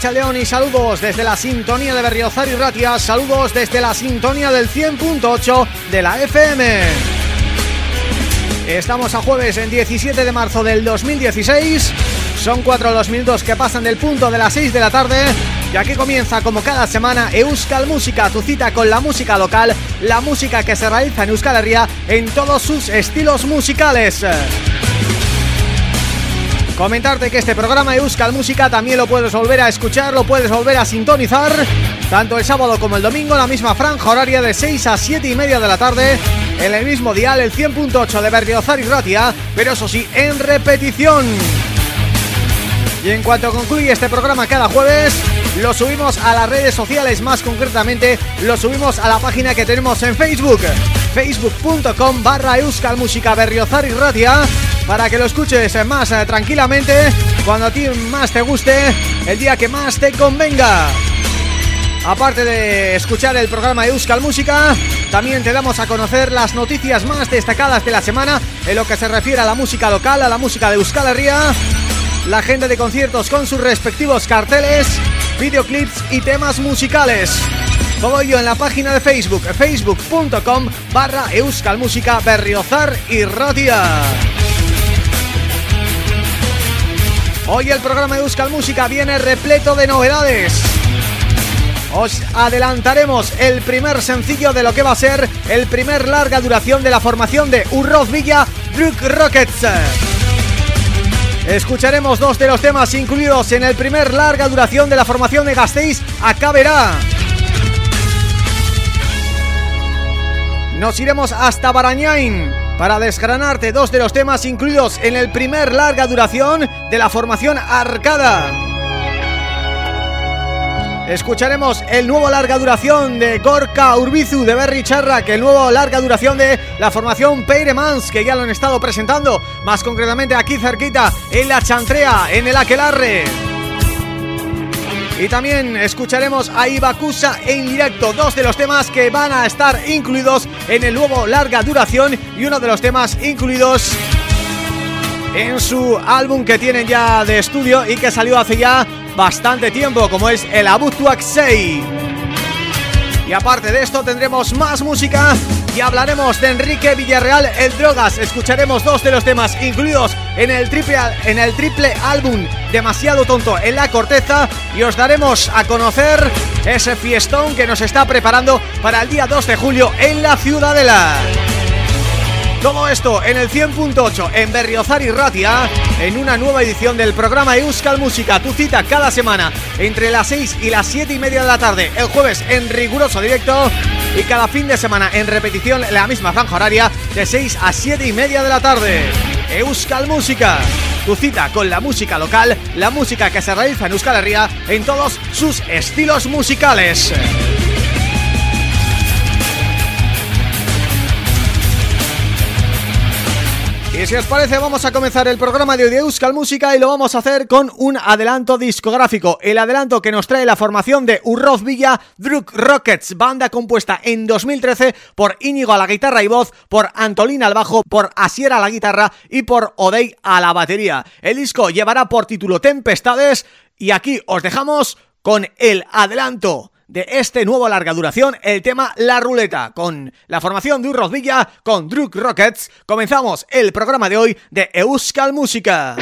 Saludos desde la sintonía de Berriozar y Ratia, saludos desde la sintonía del 100.8 de la FM. Estamos a jueves en 17 de marzo del 2016, son cuatro los minutos que pasan del punto de las 6 de la tarde y aquí comienza como cada semana Euskal Música, tu cita con la música local, la música que se realiza en Euskal Herria en todos sus estilos musicales. Comentarte que este programa Euskal Música también lo puedes volver a escuchar, lo puedes volver a sintonizar tanto el sábado como el domingo, la misma franja horaria de 6 a 7 y media de la tarde en el mismo dial, el 100.8 de Berriozar y Ratia, pero eso sí, en repetición. Y en cuanto concluye este programa cada jueves, lo subimos a las redes sociales, más concretamente lo subimos a la página que tenemos en Facebook, facebook.com barra Euskal Música Berriozar y Ratia para que lo escuches más eh, tranquilamente, cuando a ti más te guste, el día que más te convenga. Aparte de escuchar el programa Euskal Música, también te damos a conocer las noticias más destacadas de la semana en lo que se refiere a la música local, a la música de Euskal Herria, la agenda de conciertos con sus respectivos carteles, videoclips y temas musicales. Todo ello en la página de Facebook, facebook.com barra Euskal Música Berriozar y Ratia. Hoy el programa de Euskal Música viene repleto de novedades. Os adelantaremos el primer sencillo de lo que va a ser el primer larga duración de la formación de Urroz Villa Druk Rockets. Escucharemos dos de los temas incluidos en el primer larga duración de la formación de Gasteiz Acaberá. Nos iremos hasta Barañain para desgranarte dos de los temas incluidos en el primer larga duración de la formación Arcada. Escucharemos el nuevo larga duración de Gorka Urbizu de Berry Charra, que el nuevo larga duración de la formación Peiremans, que ya lo han estado presentando, más concretamente aquí cerquita, en la Chantrea, en el Aquelarre. Y también escucharemos a Ibakusa en directo, dos de los temas que van a estar incluidos en el nuevo larga duración y uno de los temas incluidos en su álbum que tienen ya de estudio y que salió hace ya bastante tiempo, como es el Abutuak 6. Y aparte de esto tendremos más música y hablaremos de Enrique Villarreal, El Drogas. Escucharemos dos de los temas incluidos en el triple, en el triple álbum Demasiado Tonto en la Corteza y os daremos a conocer ese fiestón que nos está preparando para el día 2 de julio en la Ciudadela. Todo esto en el 100.8 en Berriozar y Ratia En una nueva edición del programa Euskal Música Tu cita cada semana entre las 6 y las 7 y media de la tarde El jueves en riguroso directo Y cada fin de semana en repetición la misma franja horaria De 6 a 7 y media de la tarde. Euskal Música Tu cita con la música local La música que se realiza en Euskal Herria En todos sus estilos musicales Y si os parece vamos a comenzar el programa de hoy de Música y lo vamos a hacer con un adelanto discográfico. El adelanto que nos trae la formación de Urroz Villa Druk Rockets, banda compuesta en 2013 por Íñigo a la guitarra y voz, por Antolín al bajo, por Asier a la guitarra y por Odey a la batería. El disco llevará por título Tempestades y aquí os dejamos con el adelanto de este nuevo larga duración, el tema La Ruleta, con la formación de Urroz Villa, con Druk Rockets, comenzamos el programa de hoy de Euskal Música.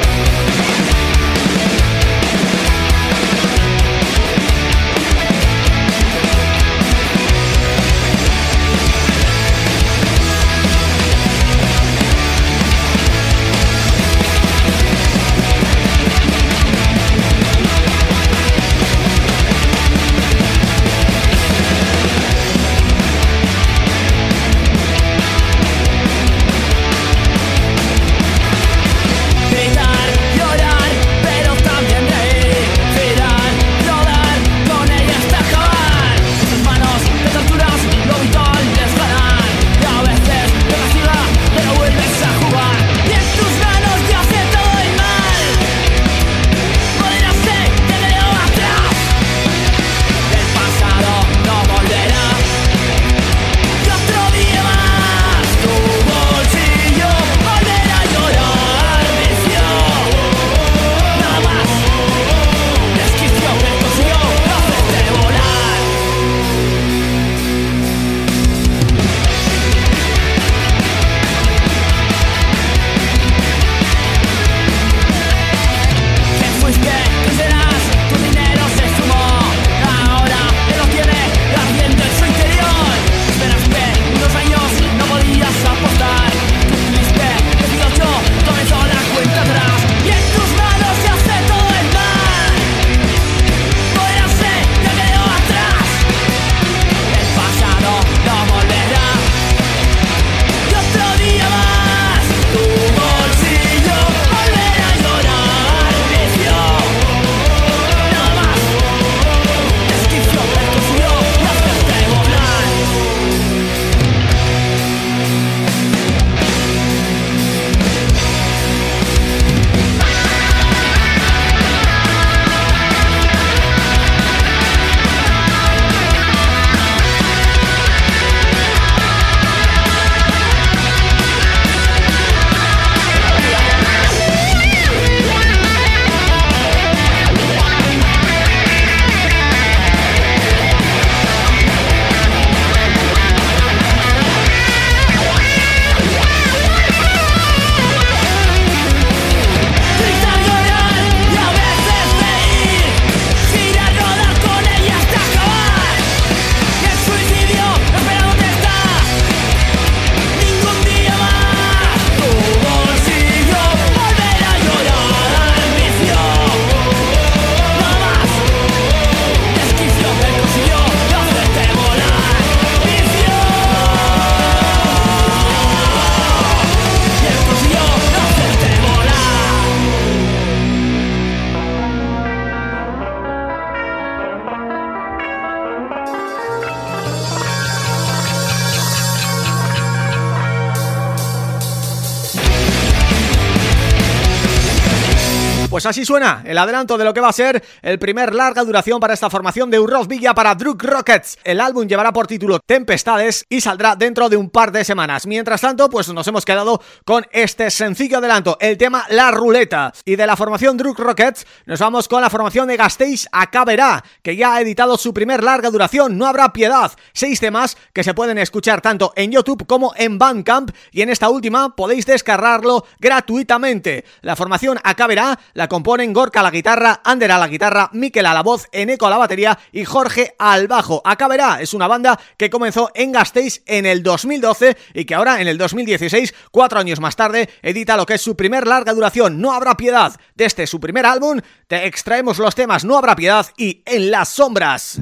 Así suena el adelanto de lo que va a ser el primer larga duración para esta formación de Urroz Villa para Druk Rockets. El álbum llevará por título Tempestades y saldrá dentro de un par de semanas. Mientras tanto, pues nos hemos quedado con este sencillo adelanto, el tema La Ruleta. Y de la formación Druk Rockets nos vamos con la formación de Gasteiz Acaberá, que ya ha editado su primer larga duración, No Habrá Piedad. Seis temas que se pueden escuchar tanto en YouTube como en Bandcamp y en esta última podéis descargarlo gratuitamente. La formación Acaberá la componen Gorka a la guitarra, Ander a la guitarra, Miquel a la voz, Eneco a la batería y Jorge al bajo. Acaberá es una banda que comenzó en Gasteiz en el 2012 y que ahora en el 2016, cuatro años más tarde, edita lo que es su primer larga duración, No Habrá Piedad. Desde su primer álbum te extraemos los temas No Habrá Piedad y En las Sombras.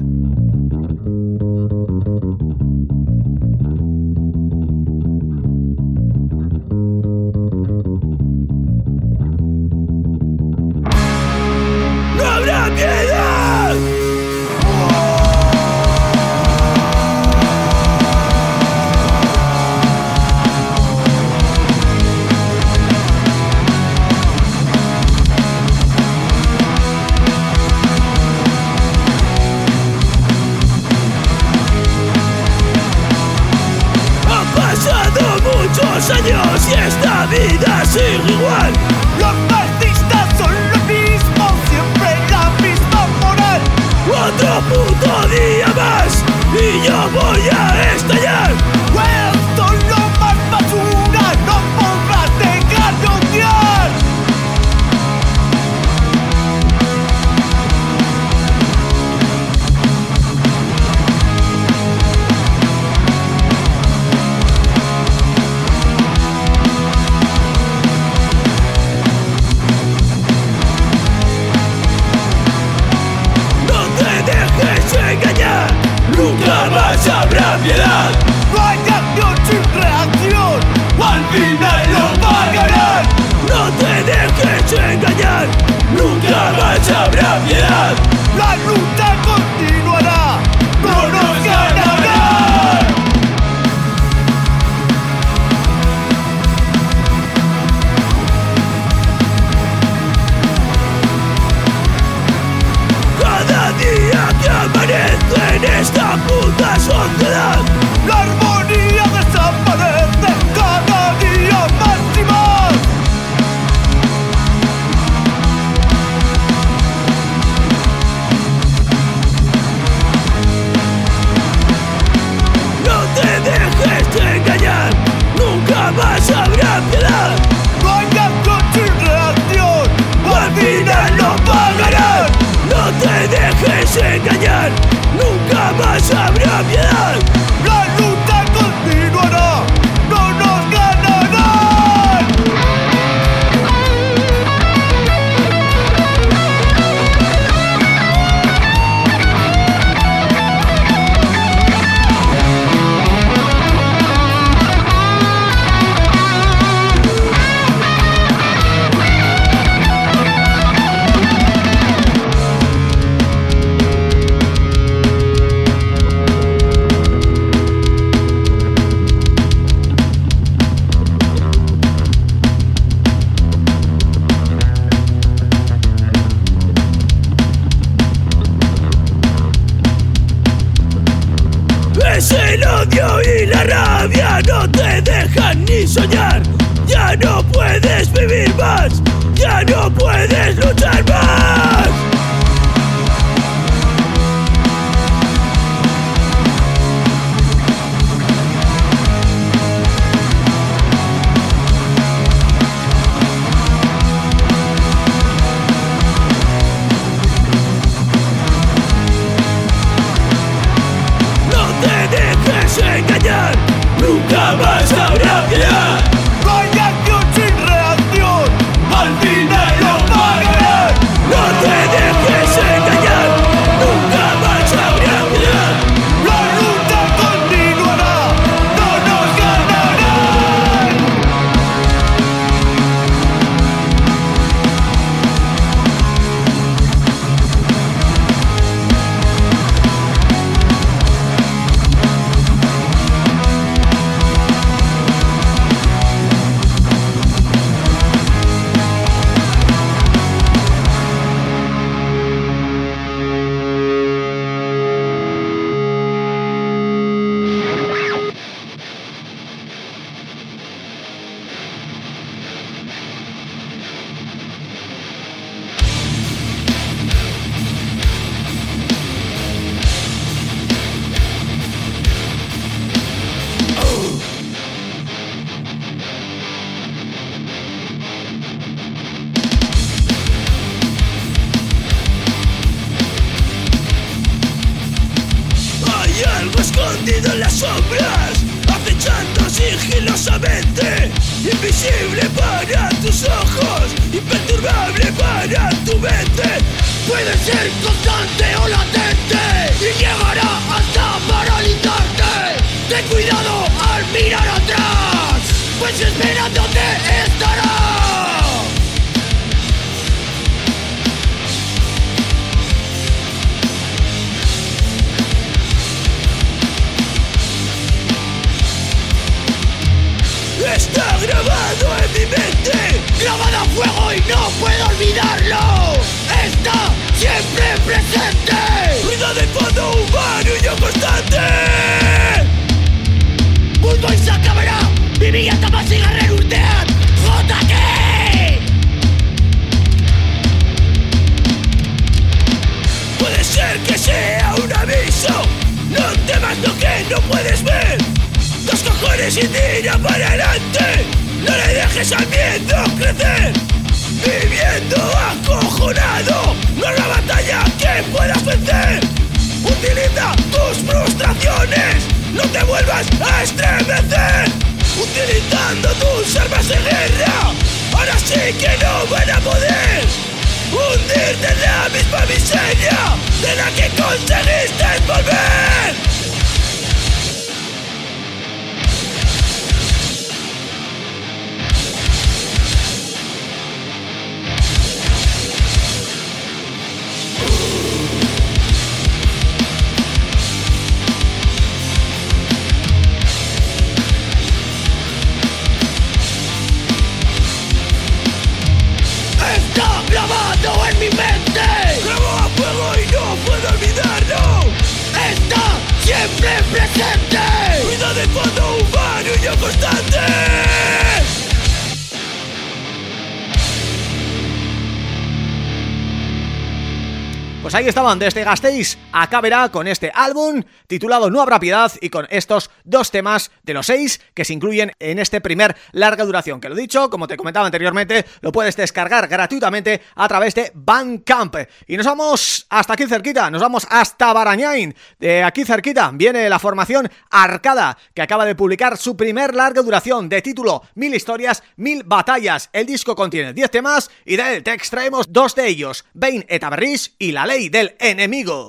Puedo olvidarlo. Está siempre presente. Ruido de fondo humano y yo constante. Mundo y se acabará. Mi vida más siga renurtean JK Puede ser que sea un aviso. No temas lo que no puedes ver. Dos cojones y tira para adelante. No le dejes al miedo crecer Viviendo acojonado No una batalla que puedas vencer. Utiliza tus frustraciones No te vuelvas a estremecer. Utilizando tus armas de guerra Ahora sí que no van a poder. Hundirte en la misma miseria De la que conseguiste volver Pues ahí estaban, desde Gasteiz acá verá con este álbum titulado No habrá piedad y con estos dos temas de los seis que se incluyen en este primer larga duración. Que lo dicho, como te comentaba anteriormente, lo puedes descargar gratuitamente a través de Bandcamp. Y nos vamos hasta aquí cerquita, nos vamos hasta Barañain. De aquí cerquita viene la formación Arcada, que acaba de publicar su primer larga duración de título Mil historias, mil batallas. El disco contiene 10 temas y de él te extraemos dos de ellos, Bain Etaberris y La Ley del enemigo.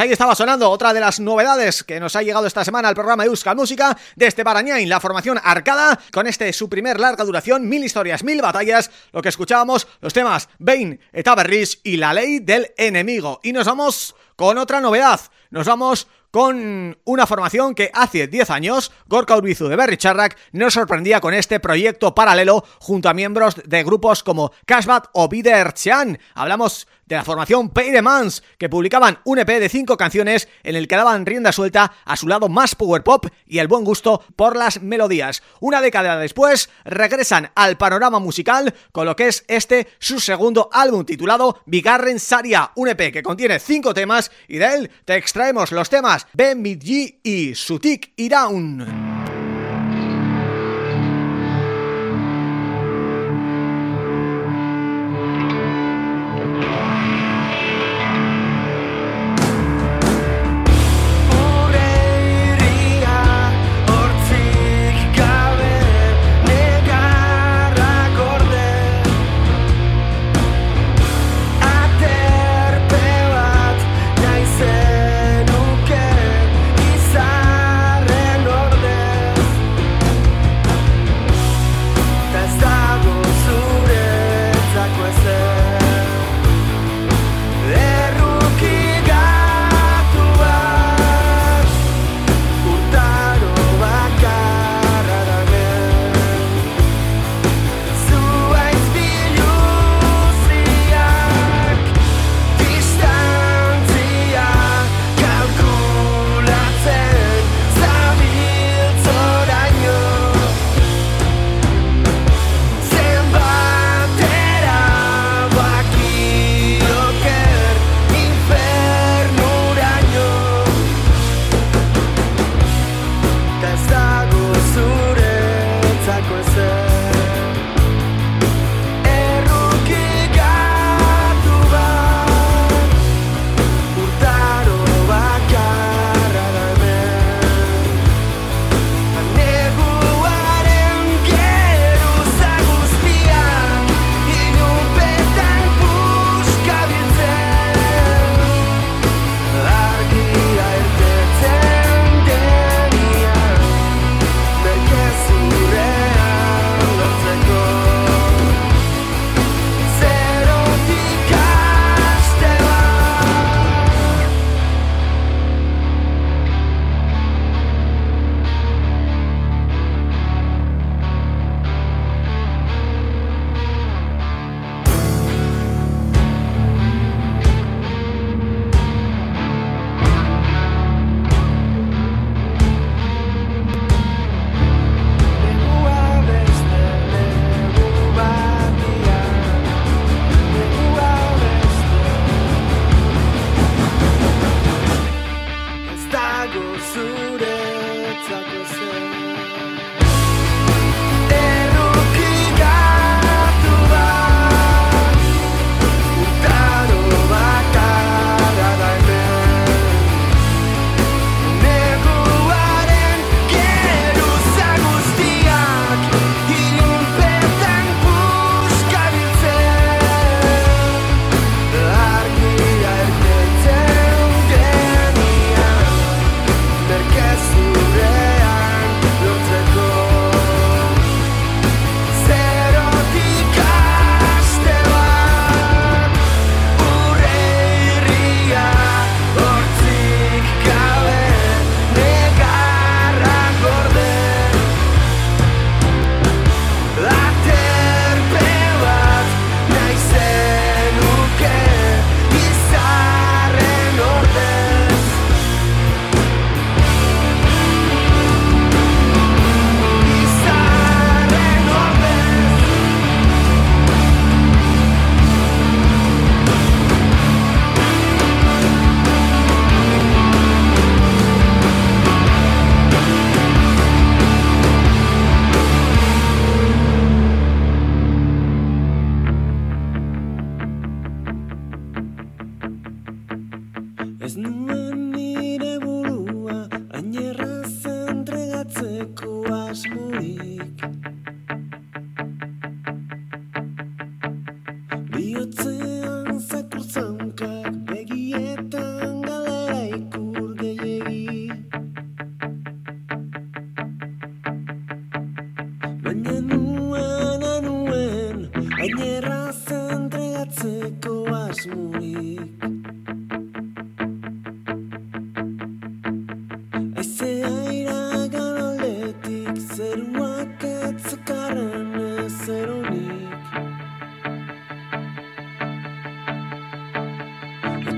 Ahí estaba sonando otra de las novedades que nos ha llegado esta semana al programa Euskal Música de este Barañain, la formación Arcada, con este su primer larga duración, Mil Historias, Mil Batallas, lo que escuchábamos, los temas Bane, Etaberris y La Ley del Enemigo. Y nos vamos con otra novedad, nos vamos con una formación que hace 10 años Gorka Urbizu de Berry Charrack nos sorprendía con este proyecto paralelo junto a miembros de grupos como Cashbat o Bider Chan. Hablamos de la formación Paydemans, que publicaban un EP de cinco canciones en el que daban rienda suelta a su lado más power pop y el buen gusto por las melodías. Una década después regresan al panorama musical con lo que es este su segundo álbum titulado Bigarren Saria, un EP que contiene cinco temas y de él te extraemos los temas Ben Midji y Sutik Iraun.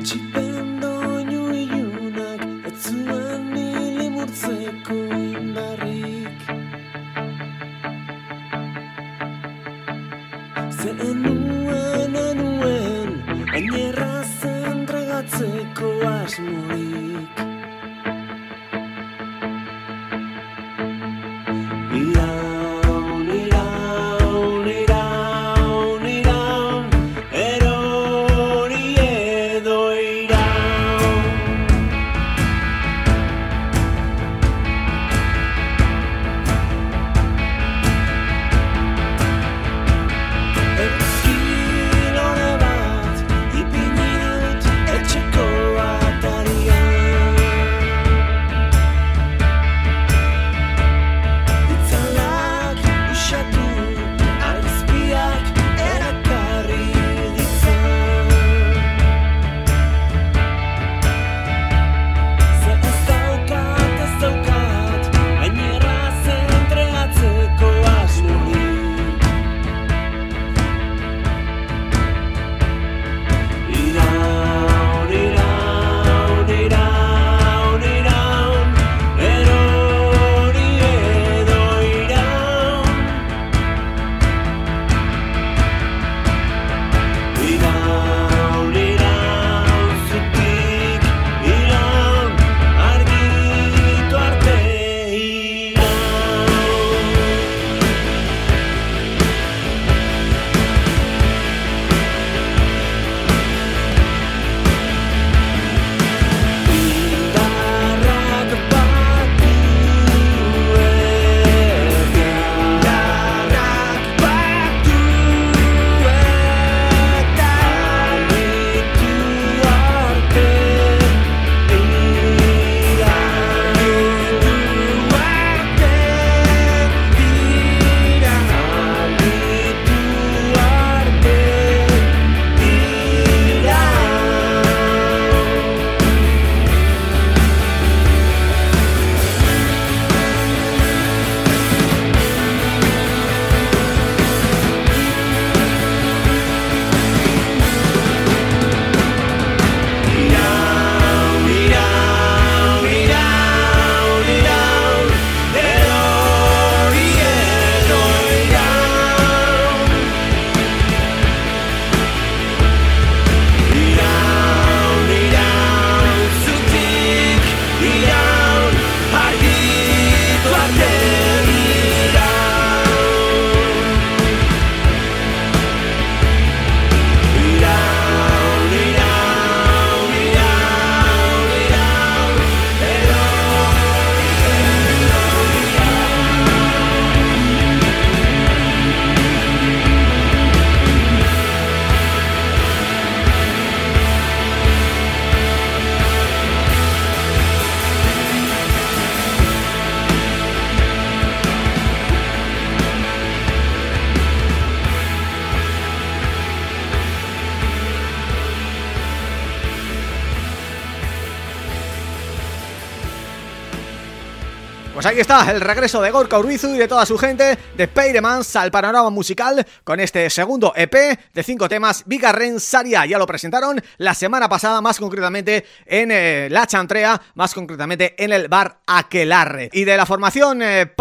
气氛 ahí está el regreso de Gorka Urbizu y de toda su gente de Peiremans al panorama musical con este segundo EP de cinco temas Vigarren Saria. Ya lo presentaron la semana pasada, más concretamente en eh, La Chantrea, más concretamente en el bar Aquelarre. Y de la formación eh,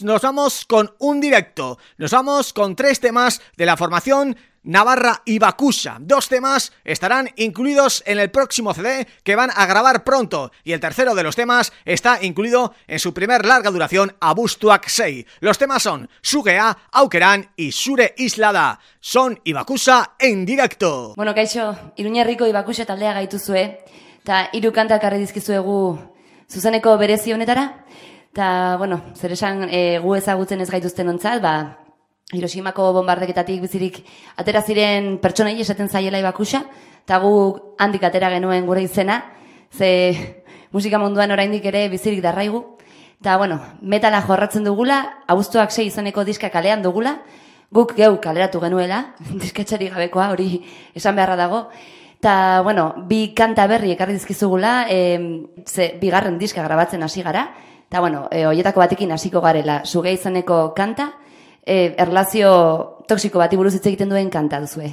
nos vamos con un directo. Nos vamos con tres temas de la formación Navarra y Bakusha. Dos temas estarán incluidos en el próximo CD que van a grabar pronto y el tercero de los temas está incluido en su primer larga duración Abustuak 6. Los temas son Sugea, Aukeran y Sure Islada. Son Ibakusa en directo. Bueno, kaixo, Iruñerriko Ibakusa taldea gaituzue eta hiru kanta karri dizkizuegu zuzeneko berezi honetara. Ta, bueno, zer esan e, gu ezagutzen ez gaituzten ontzat, ba, Hiroshimako bombardeketatik bizirik atera ziren pertsonei esaten zaiela ibakusa, eta gu handik atera genuen gure izena, ze musika munduan oraindik ere bizirik darraigu. Eta, bueno, metala jorratzen dugula, abuztuak sei izaneko diska kalean dugula, guk geu kaleratu genuela, disketxari gabekoa, hori esan beharra dago. Eta, bueno, bi kanta berri ekarri dizkizugula, e, ze bigarren diska grabatzen hasi gara, eta, bueno, e, oietako batekin hasiko garela, suge izaneko kanta, e, erlazio toksiko bati buruz hitz egiten duen kanta duzue.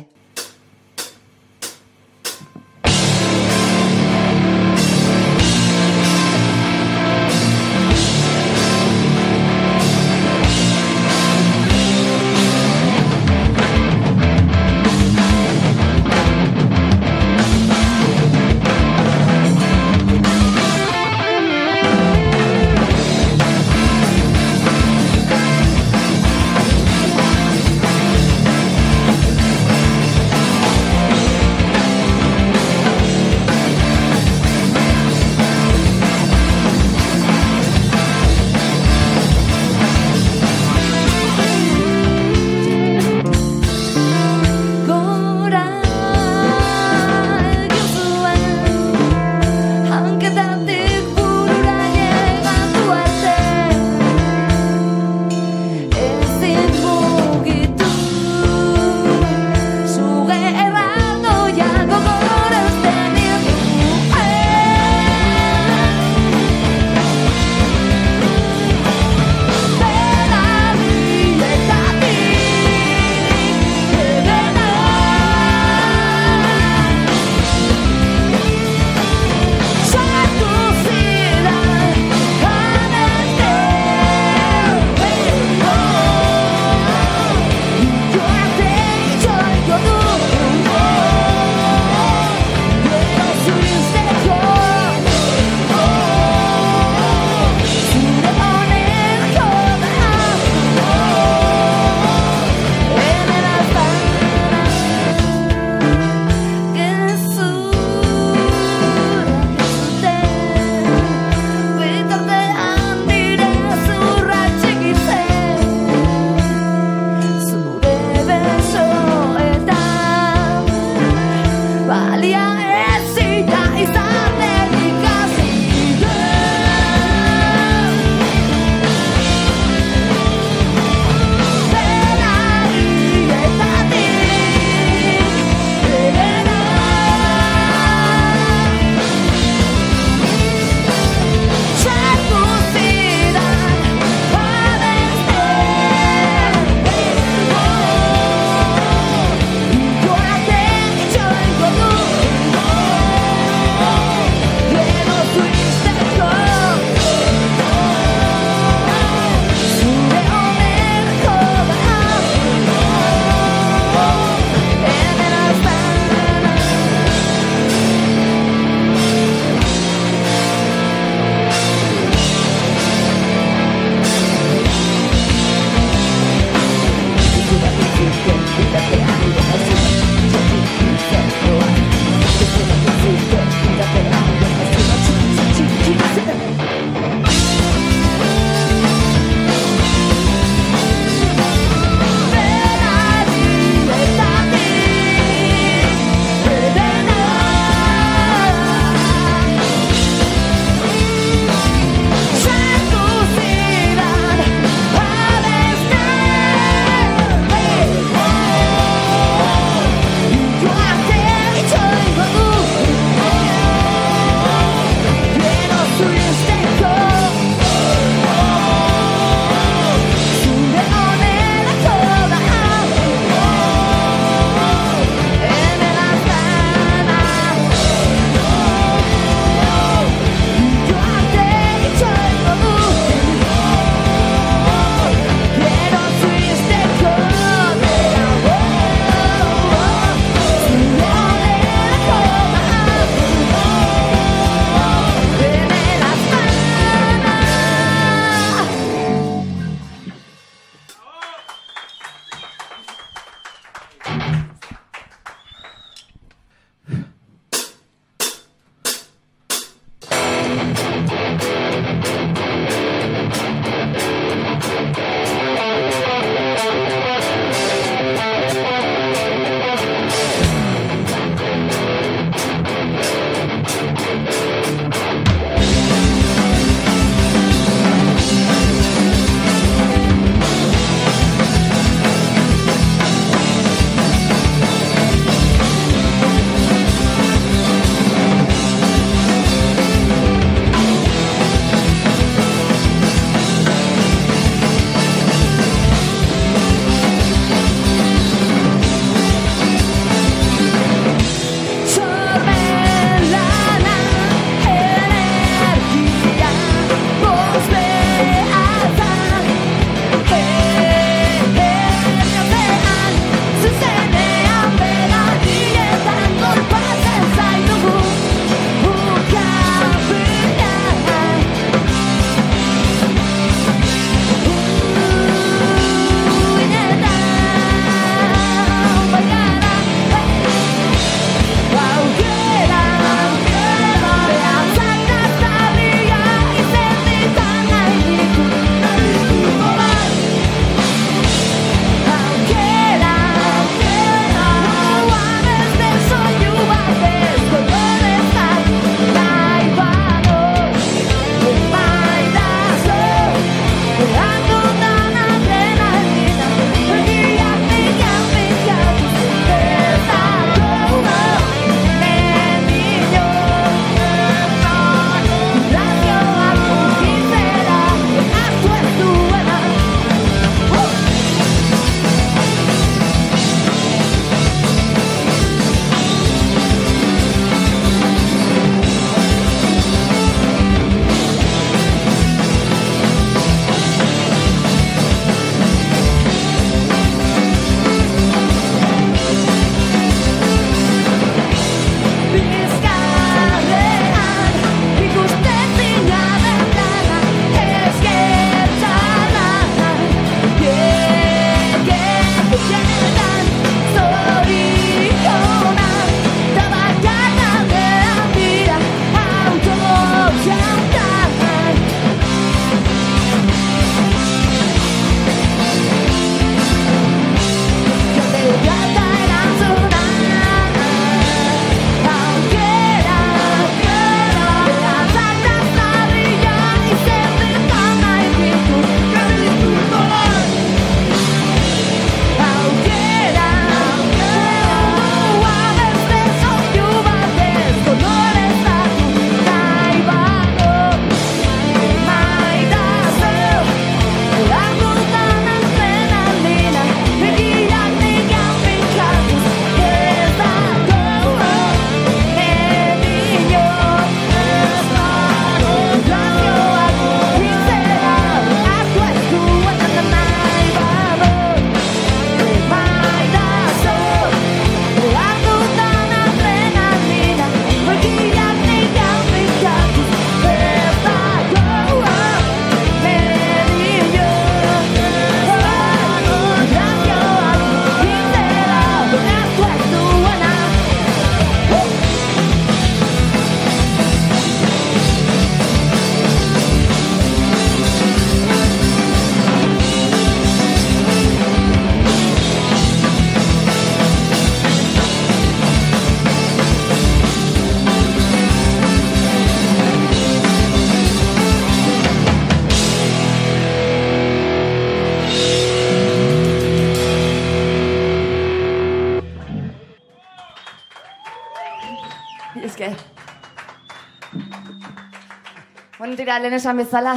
Tira, lehen esan bezala,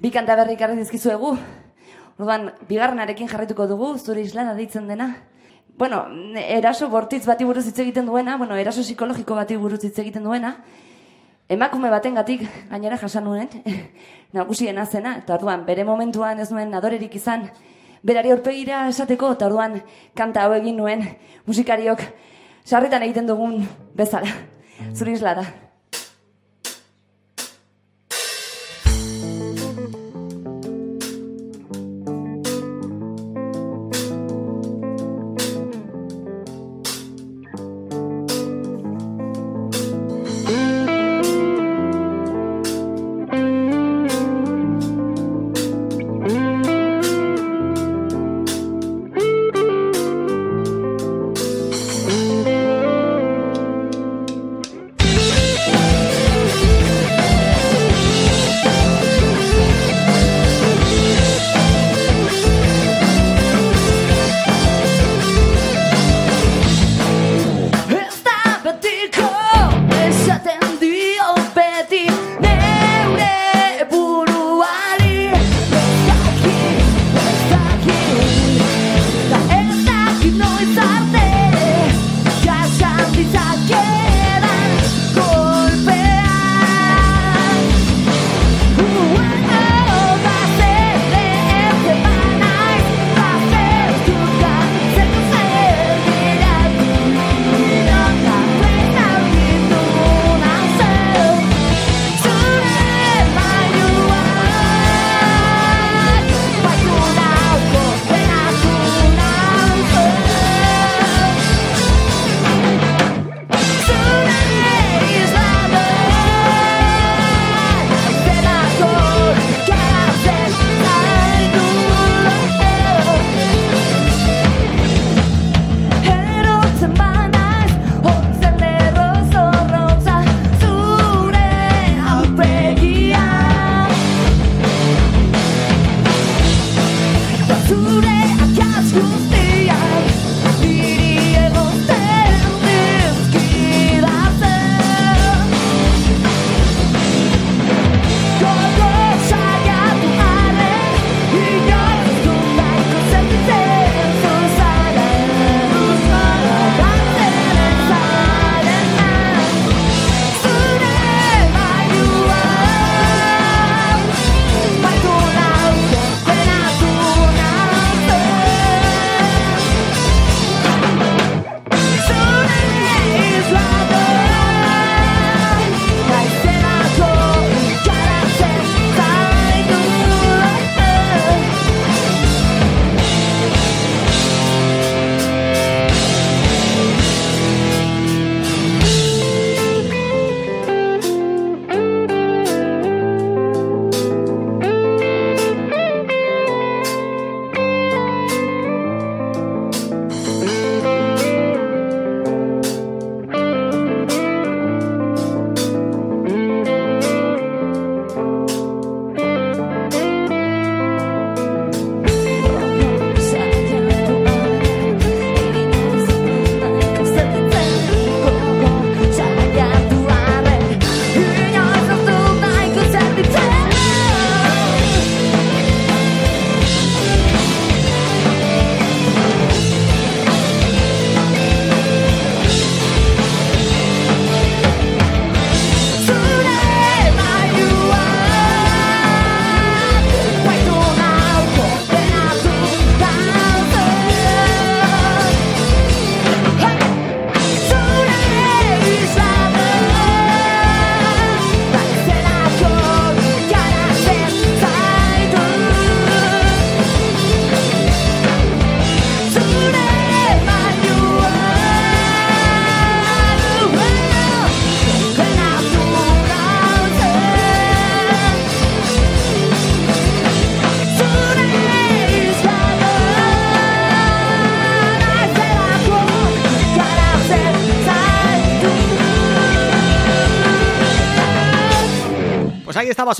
bi kanta berri karri dizkizuegu. Orduan, bigarrenarekin jarraituko dugu, zure islana deitzen dena. Bueno, eraso bortitz bati buruz hitz egiten duena, bueno, eraso psikologiko bati buruz hitz egiten duena, emakume baten gatik, gainera jasan nuen, nagusiena zena, eta orduan, bere momentuan ez nuen adorerik izan, berari aurpegira esateko, eta orduan, kanta hau egin nuen, musikariok, sarritan egiten dugun bezala, zure islada. estaba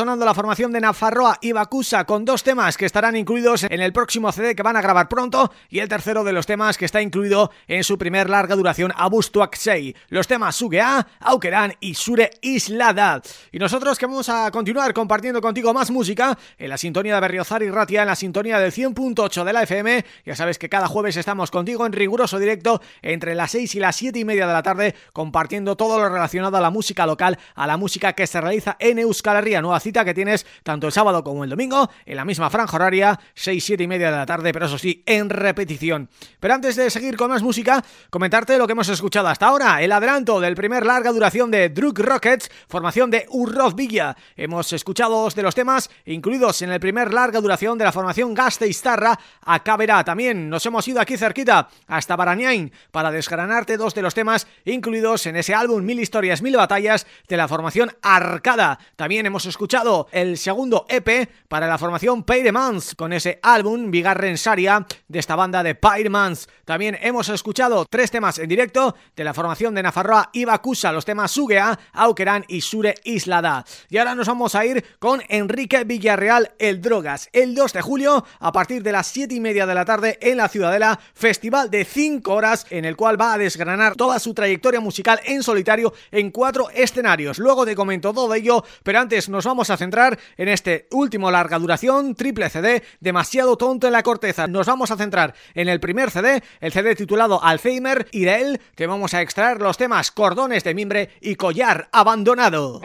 sonando la formación de Nafarroa y Bakusa con dos temas que estarán incluidos en el próximo CD que van a grabar pronto y el tercero de los temas que está incluido en su primer larga duración Abustuaksei. Los temas Sugea, Aukeran y Sure Islada. Y nosotros que vamos a continuar compartiendo contigo más música en la sintonía de Berriozar y Ratia, en la sintonía del 100.8 de la FM. Ya sabes que cada jueves estamos contigo en riguroso directo entre las 6 y las 7 y media de la tarde compartiendo todo lo relacionado a la música local, a la música que se realiza en Euskal Herria. Nueva cita que tienes tanto el sábado como el domingo en la misma franja horaria, 6, 7 y media de la tarde, pero eso sí, en repetición. Pero antes de seguir con más música, comentarte lo que hemos escuchado hasta ahora, el adelanto del primer larga duración de Drug Rockets, formación de Urroz Villa. Hemos escuchado dos de los temas incluidos en el primer larga duración de la formación Gasteiztarra a Caberá. También nos hemos ido aquí cerquita hasta Barañain para desgranarte dos de los temas incluidos en ese álbum Mil Historias, Mil Batallas de la formación Arcada. También hemos escuchado el segundo EP para la formación Paydemans con ese álbum Vigarrensaria de esta banda de Paydemans. También hemos escuchado tres temas en directo de la formación de Nafarroa y Bakusa, los temas Sugea, Aukeran y Sure Islada. Y ahora nos vamos a ir con Enrique Villarreal El Drogas, el 2 de julio a partir de las 7 y media de la tarde en la Ciudadela, festival de 5 horas en el cual va a desgranar toda su trayectoria musical en solitario en cuatro escenarios. Luego te comento todo ello, pero antes nos vamos a centrar en este último larga duración, triple CD, demasiado tonto en la corteza. Nos vamos a centrar en el primer CD, el CD titulado Alzheimer, y de él te vamos a extraer los temas Cordones de Mimbre y Collar Abandonado.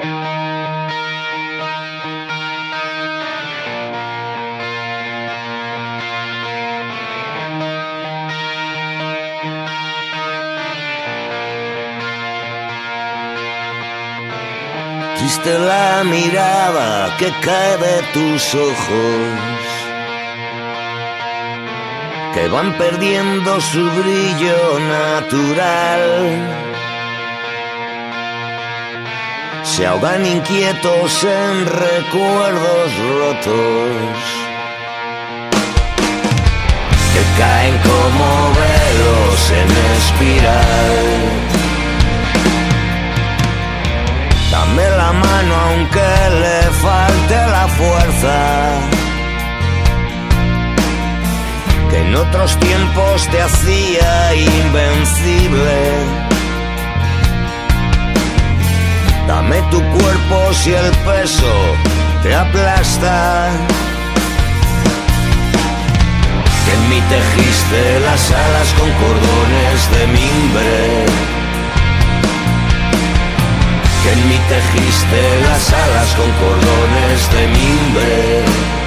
Triste la mirada que cae de tus ojos, que van perdiendo su brillo natural. Se ahogan inquietos en recuerdos rotos, que caen como velos en espiral Dame la mano aunque le falte la fuerza. Que en otros tiempos te hacía invencible. Dame tu cuerpo si el peso te aplasta. Que en mí tejiste las alas con cordones de mimbre en mí tejiste las alas con cordones de mimbre.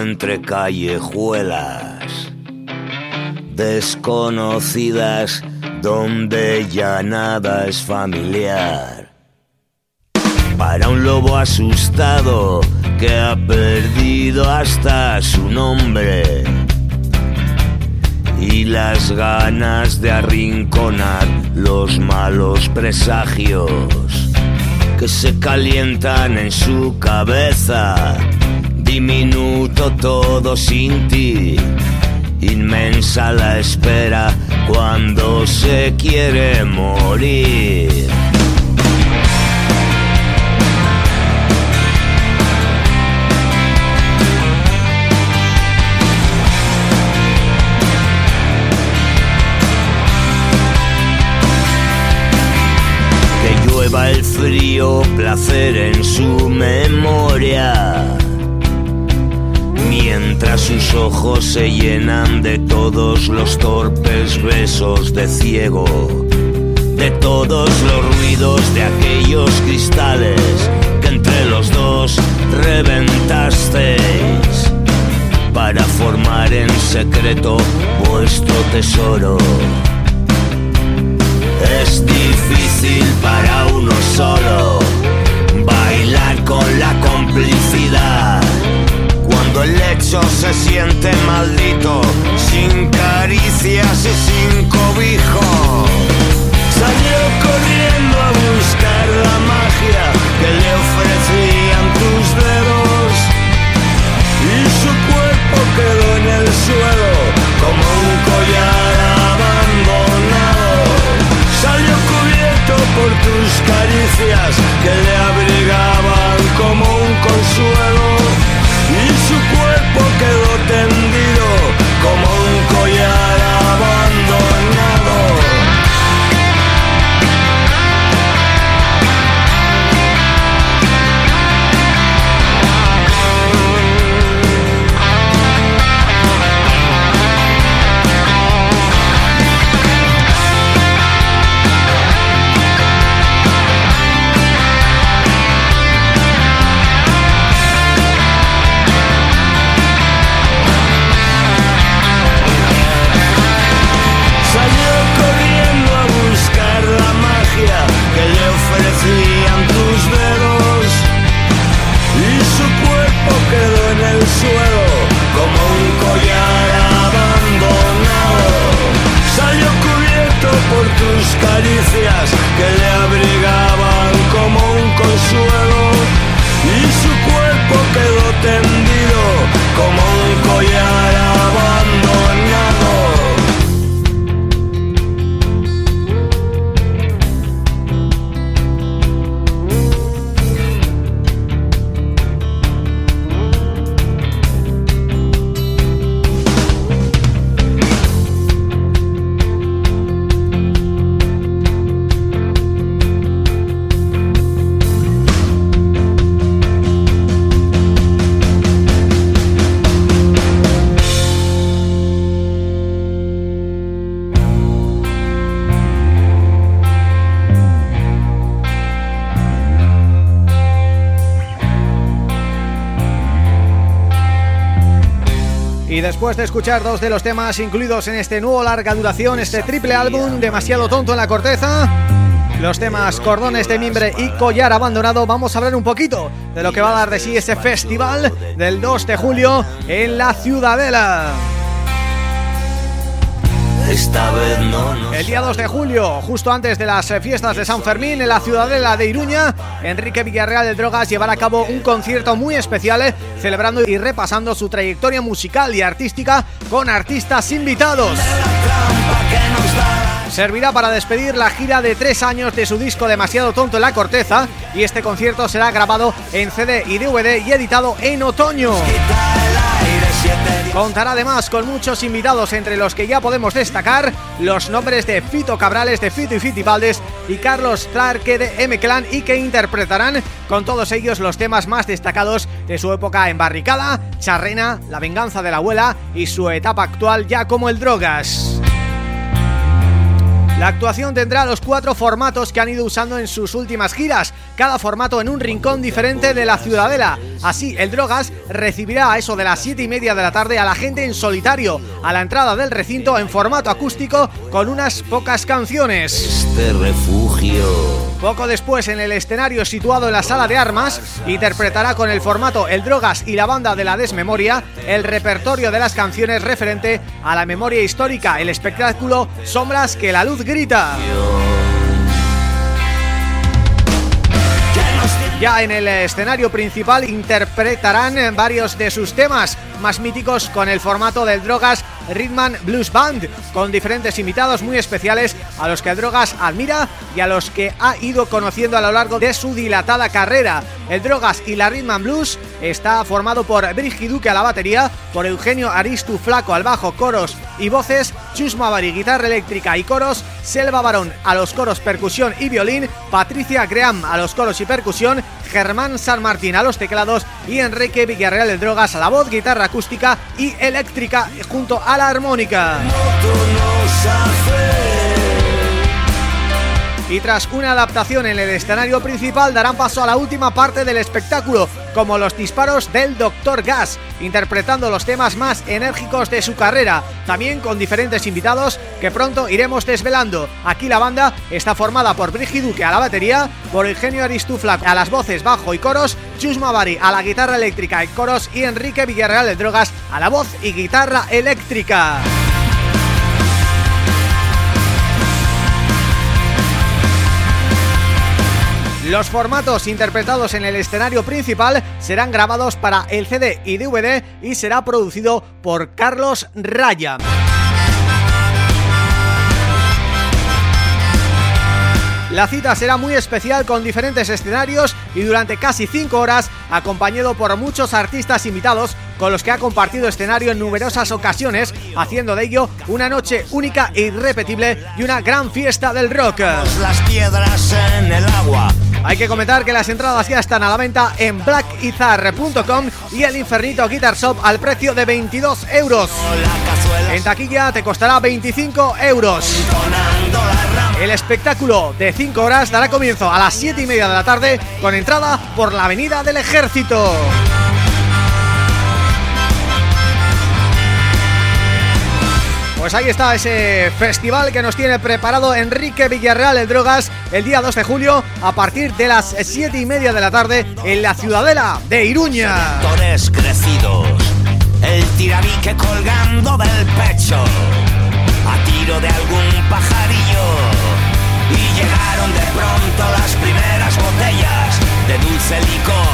entre callejuelas. desconocidas donde ya nada es familiar. Para un lobo asustado que ha perdido hasta su nombre y las ganas de arrinconar los malos presagios que se calientan en su cabeza. Diminuto todo sin ti, inmensa la espera cuando se quiere morir. el frío placer en su memoria. Mientras sus ojos se llenan de todos los torpes besos de ciego, de todos los ruidos de aquellos cristales que entre los dos reventasteis para formar en secreto vuestro tesoro. Es difícil para uno solo bailar con la complicidad. Cuando el lecho se siente maldito, sin caricias y sin cobijo. Salió corriendo a buscar la magia que le ofrecían tus dedos. Y su cuerpo quedó en el suelo como un collar por tus caricias que le abrigaban como un consuelo y su cuerpo quedó después de escuchar dos de los temas incluidos en este nuevo larga duración, este triple álbum, Demasiado Tonto en la Corteza, los temas Cordones de Mimbre y Collar Abandonado, vamos a hablar un poquito de lo que va a dar de sí ese festival del 2 de julio en la Ciudadela. Esta vez no El día 2 de julio, justo antes de las fiestas de San Fermín en la Ciudadela de Iruña, Enrique Villarreal de Drogas llevará a cabo un concierto muy especial eh, celebrando y repasando su trayectoria musical y artística con artistas invitados. Servirá para despedir la gira de tres años de su disco Demasiado Tonto en la Corteza y este concierto será grabado en CD y DVD y editado en otoño. Contará además con muchos invitados entre los que ya podemos destacar los nombres de Fito Cabrales de Fito y Fitipaldes y Carlos Clarke de M-Clan y que interpretarán con todos ellos los temas más destacados de su época en Barricada, Charrena, La venganza de la abuela y su etapa actual ya como el Drogas. La actuación tendrá los cuatro formatos que han ido usando en sus últimas giras, cada formato en un rincón diferente de la ciudadela. Así, el Drogas recibirá a eso de las siete y media de la tarde a la gente en solitario, a la entrada del recinto en formato acústico con unas pocas canciones. Este refugio poco después, en el escenario situado en la sala de armas, interpretará con el formato El Drogas y la banda de la Desmemoria el repertorio de las canciones referente a la memoria histórica, el espectáculo Sombras que la luz grita. Ya en el escenario principal interpretarán varios de sus temas más míticos con el formato del Drogas Rhythm Blues Band con diferentes invitados muy especiales a los que Drogas admira y a los que ha ido conociendo a lo largo de su dilatada carrera. El Drogas y la Rhythm Blues está formado por Brigi Duque a la batería, por Eugenio Aristu Flaco al bajo, coros y voces, Chus Mavari guitarra eléctrica y coros, Selva Barón a los coros percusión y violín, Patricia Graham a los coros y percusión, Germán San Martín a los teclados y Enrique Villarreal del Drogas a la voz, guitarra acústica y eléctrica junto a la armónica. Y tras una adaptación en el escenario principal darán paso a la última parte del espectáculo, como los disparos del Dr. Gas, interpretando los temas más enérgicos de su carrera, también con diferentes invitados que pronto iremos desvelando. Aquí la banda está formada por Brigi Duque a la batería, por Eugenio Aristufla a las voces, bajo y coros, Chus Mavari a la guitarra eléctrica y coros y Enrique Villarreal de Drogas a la voz y guitarra eléctrica. Los formatos interpretados en el escenario principal serán grabados para el CD y DVD y será producido por Carlos Raya. La cita será muy especial con diferentes escenarios y durante casi 5 horas acompañado por muchos artistas invitados con los que ha compartido escenario en numerosas ocasiones haciendo de ello una noche única e irrepetible y una gran fiesta del rock. Las piedras en el agua hay que comentar que las entradas ya están a la venta en blackizar.com y el Infernito Guitar Shop al precio de 22 euros. En taquilla te costará 25 euros. El espectáculo de 5 horas dará comienzo a las 7 y media de la tarde con entrada por la Avenida del Ejército. Pues ahí está ese festival que nos tiene preparado Enrique Villarreal el Drogas el día 2 de julio a partir de las 7 y media de la tarde en la Ciudadela de Iruña. crecidos, el tirabique colgando del pecho, a tiro de algún pajarillo. Y llegaron de pronto las primeras botellas de dulce licor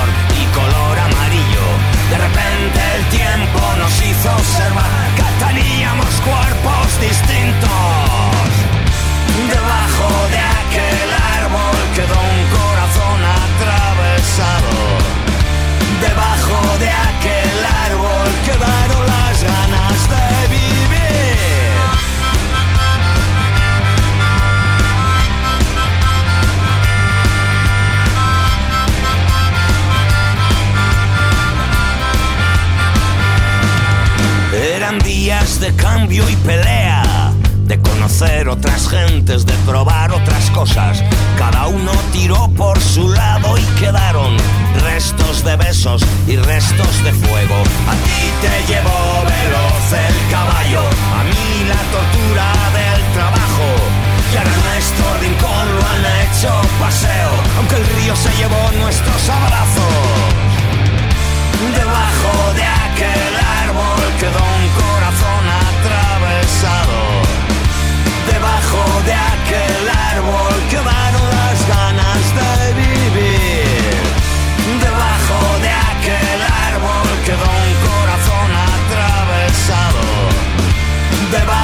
otras gentes, de probar otras cosas. Cada uno tiró por su lado y quedaron restos de besos y restos de fuego. A ti te llevó veloz el caballo, a mí la tortura del trabajo. Y ahora nuestro rincón lo han hecho paseo, aunque el río se llevó nuestros abrazos. Debajo de aquel árbol quedó un corazón atravesado debajo de aquel árbol quedaron las ganas de vivir. Debajo de aquel árbol quedó un corazón atravesado. Debajo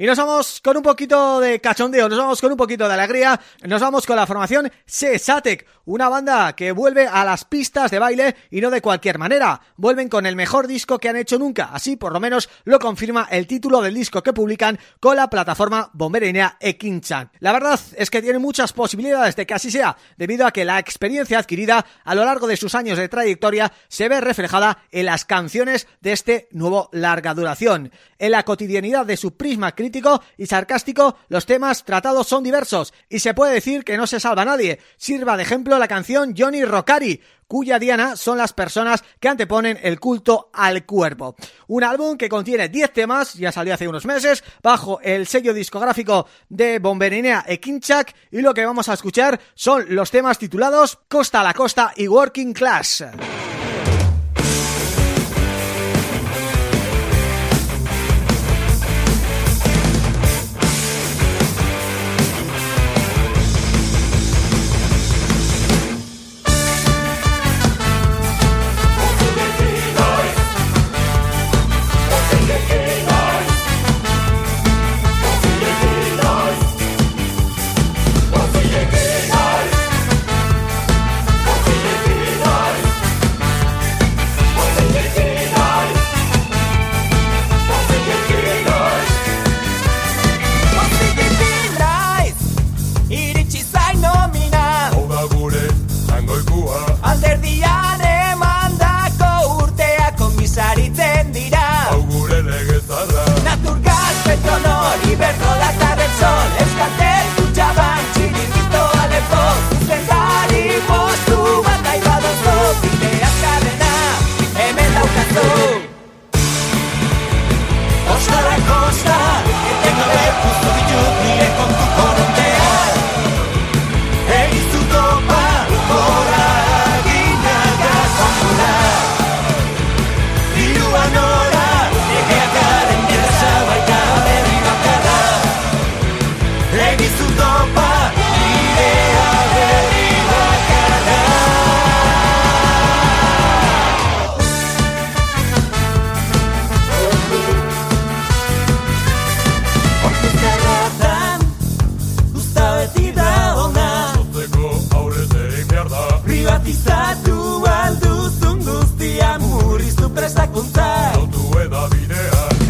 Y nos vamos con un poquito de cachondeo, nos vamos con un poquito de alegría, nos vamos con la formación Sesatec, una banda que vuelve a las pistas de baile y no de cualquier manera. Vuelven con el mejor disco que han hecho nunca, así por lo menos lo confirma el título del disco que publican con la plataforma bomberinea Ekinchan. La verdad es que tienen muchas posibilidades de que así sea, debido a que la experiencia adquirida a lo largo de sus años de trayectoria se ve reflejada en las canciones de este nuevo larga duración. En la cotidianidad de su prisma crítico y sarcástico, los temas tratados son diversos y se puede decir que no se salva nadie. Sirva de ejemplo la canción Johnny Rockari, cuya diana son las personas que anteponen el culto al cuerpo. Un álbum que contiene 10 temas, ya salió hace unos meses, bajo el sello discográfico de Bomberinea e Kinchak y lo que vamos a escuchar son los temas titulados Costa a la Costa y Working Class.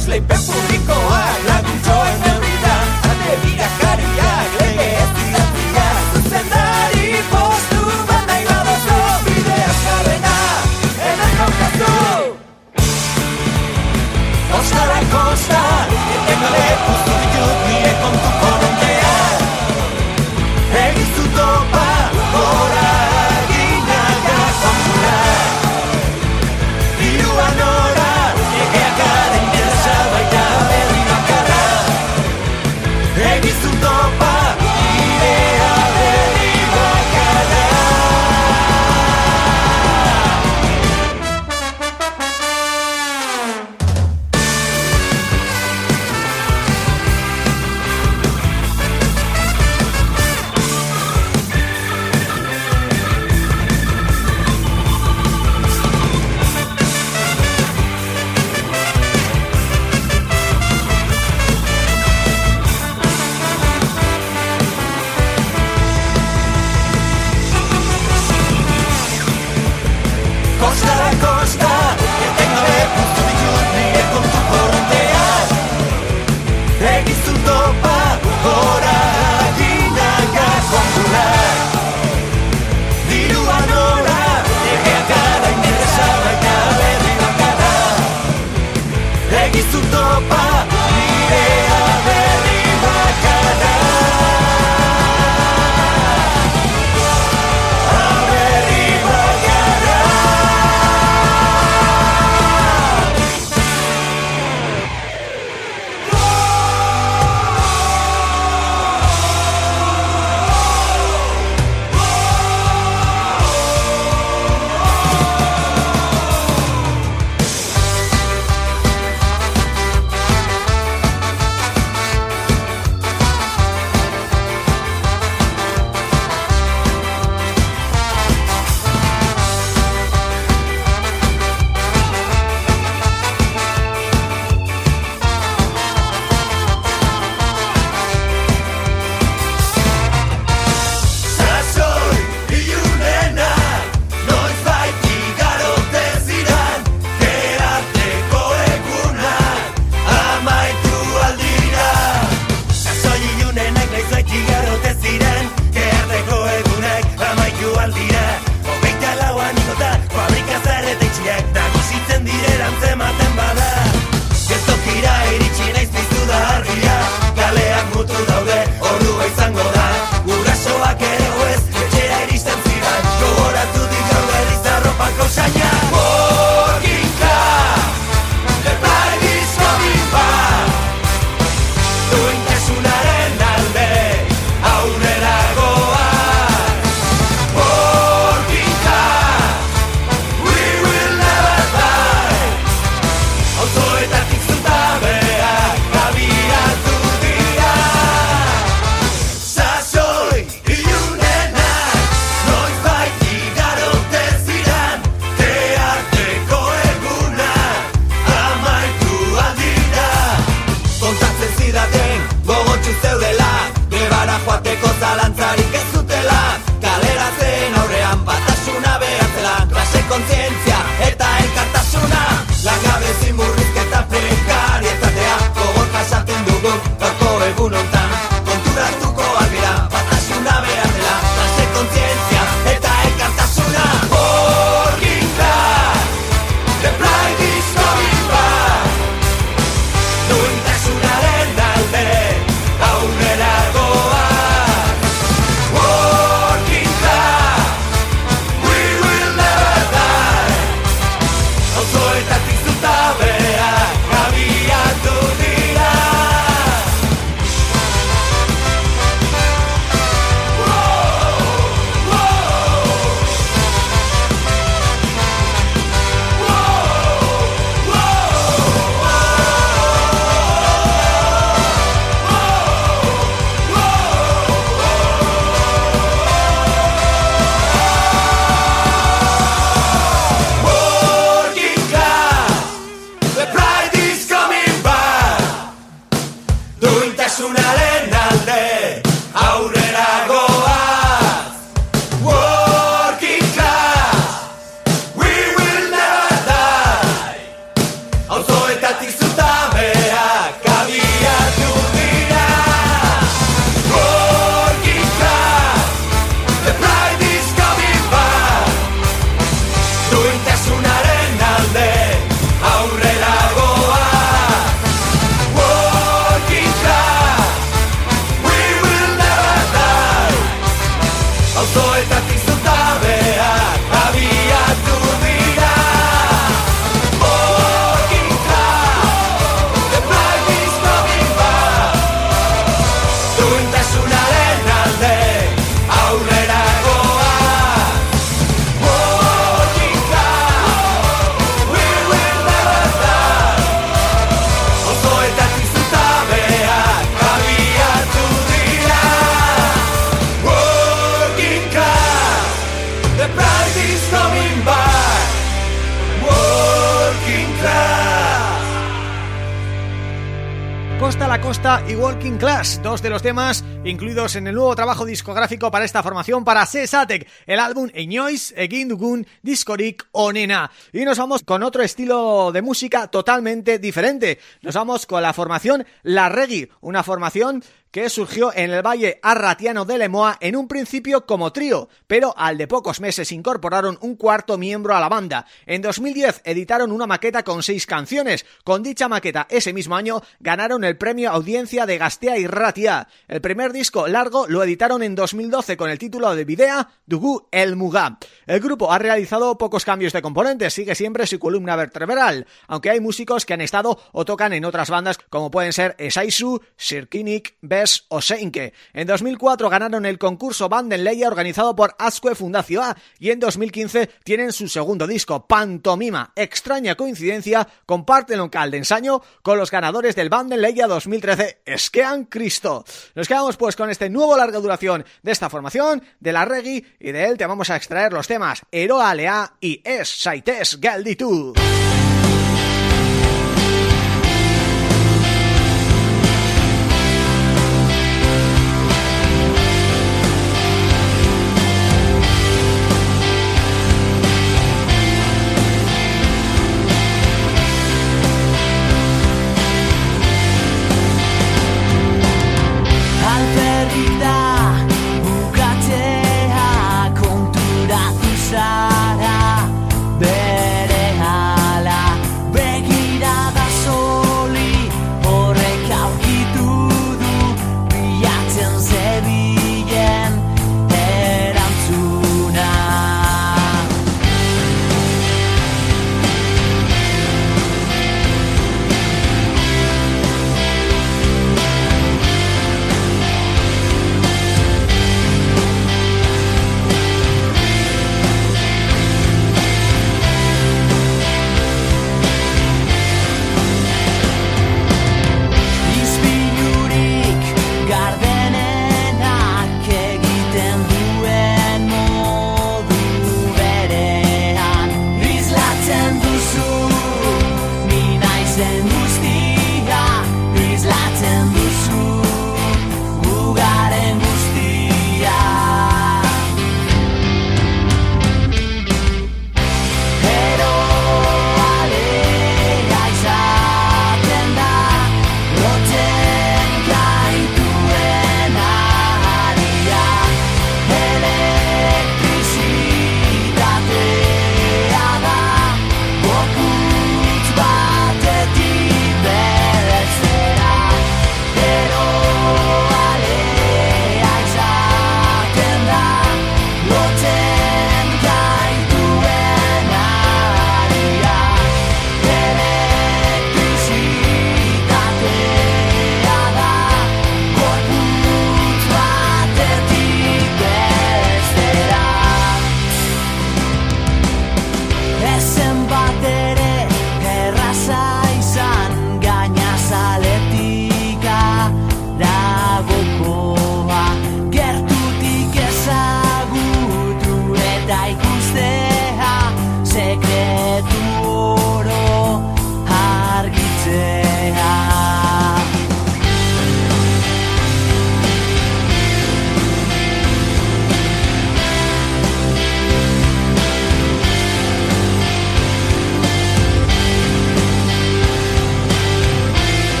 Leslie Pepurico, y Dos de los temas incluidos en el nuevo trabajo discográfico para esta formación para Sesatek, el álbum Eñois, Egin Dugun, Discorik Onena. Y nos vamos con otro estilo de música totalmente diferente. Nos vamos con la formación La Reggae, una formación que surgió en el Valle Arratiano de Lemoa en un principio como trío, pero al de pocos meses incorporaron un cuarto miembro a la banda. En 2010 editaron una maqueta con seis canciones. Con dicha maqueta ese mismo año ganaron el premio Audiencia de Gastea y El primer disco largo lo editaron en 2012 con el título de Videa Dugu El Muga. El grupo ha realizado pocos cambios de componentes, sigue siempre su columna vertebral, aunque hay músicos que han estado o tocan en otras bandas como pueden ser Esaisu, Sirkinik, o Seinke. En 2004 ganaron el concurso Bandenleia organizado por Asque Fundación A y en 2015 tienen su segundo disco, Pantomima. Extraña coincidencia, comparten local de ensayo con los ganadores del Bandenleia 2013, Esquean Nos quedamos pues con este nuevo larga duración de esta formación, de la reggae, y de él te vamos a extraer los temas Eroa Lea y Es Saites Galditu.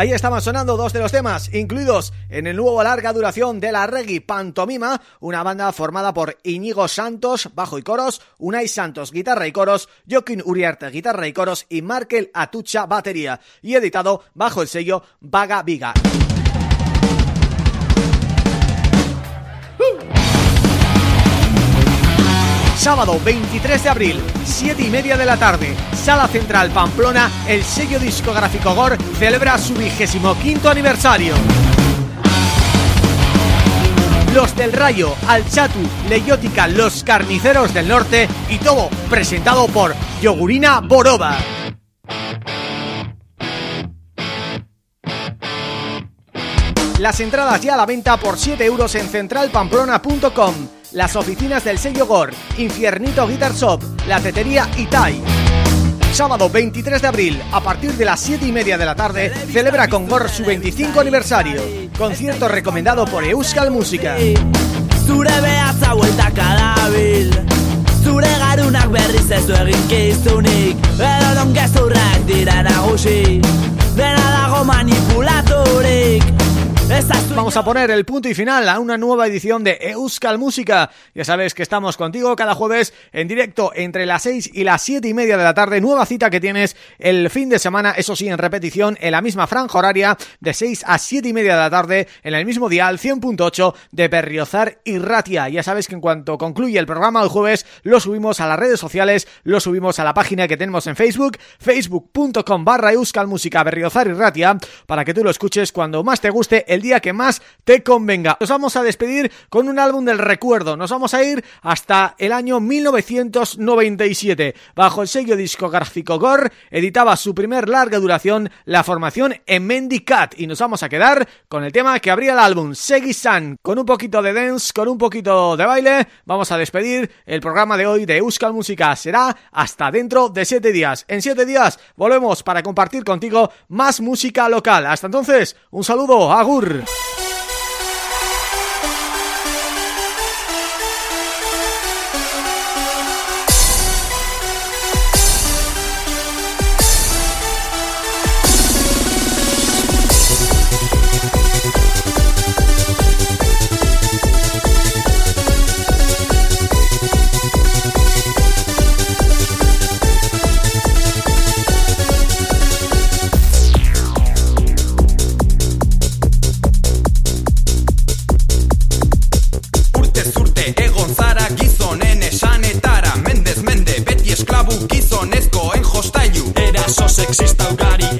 Ahí estaban sonando dos de los temas incluidos en el nuevo larga duración de la Reggae Pantomima, una banda formada por Iñigo Santos, bajo y coros, Unai Santos, guitarra y coros, Joaquín Uriarte, guitarra y coros y Markel Atucha, batería, y editado bajo el sello Vaga Viga. Sábado 23 de abril, 7 y media de la tarde, Sala Central Pamplona, el sello discográfico GOR celebra su vigésimo quinto aniversario. Los del Rayo, Alchatu, Leyótica, Los Carniceros del Norte y todo presentado por Yogurina Boroba. Las entradas ya a la venta por 7 euros en centralpamplona.com las oficinas del sello GOR, Infiernito Guitar Shop, la tetería Itai. Sábado 23 de abril, a partir de las 7 y media de la tarde, celebra con GOR su 25 aniversario. Concierto recomendado por Euskal Música. Vamos a poner el punto y final a una nueva edición de Euskal Música. Ya sabes que estamos contigo cada jueves en directo entre las 6 y las 7 y media de la tarde. Nueva cita que tienes el fin de semana, eso sí, en repetición, en la misma franja horaria de 6 a 7 y media de la tarde, en el mismo dial 100.8 de Berriozar y Ratia. Ya sabes que en cuanto concluye el programa el jueves, lo subimos a las redes sociales, lo subimos a la página que tenemos en Facebook, facebook.com barra Euskal Música Berriozar y Ratia, para que tú lo escuches cuando más te guste, el día que más te convenga. Nos vamos a despedir con un álbum del recuerdo, nos vamos a ir hasta el año 1997. Bajo el sello discográfico Gore, editaba su primer larga duración, la formación Emendicat, y nos vamos a quedar con el tema que abría el álbum, Segi-san, con un poquito de dance, con un poquito de baile, vamos a despedir el programa de hoy de Euskal Música. Será hasta dentro de siete días. En siete días volvemos para compartir contigo más música local. Hasta entonces, un saludo, agur. Berriozar sexista, Ugari.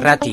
Y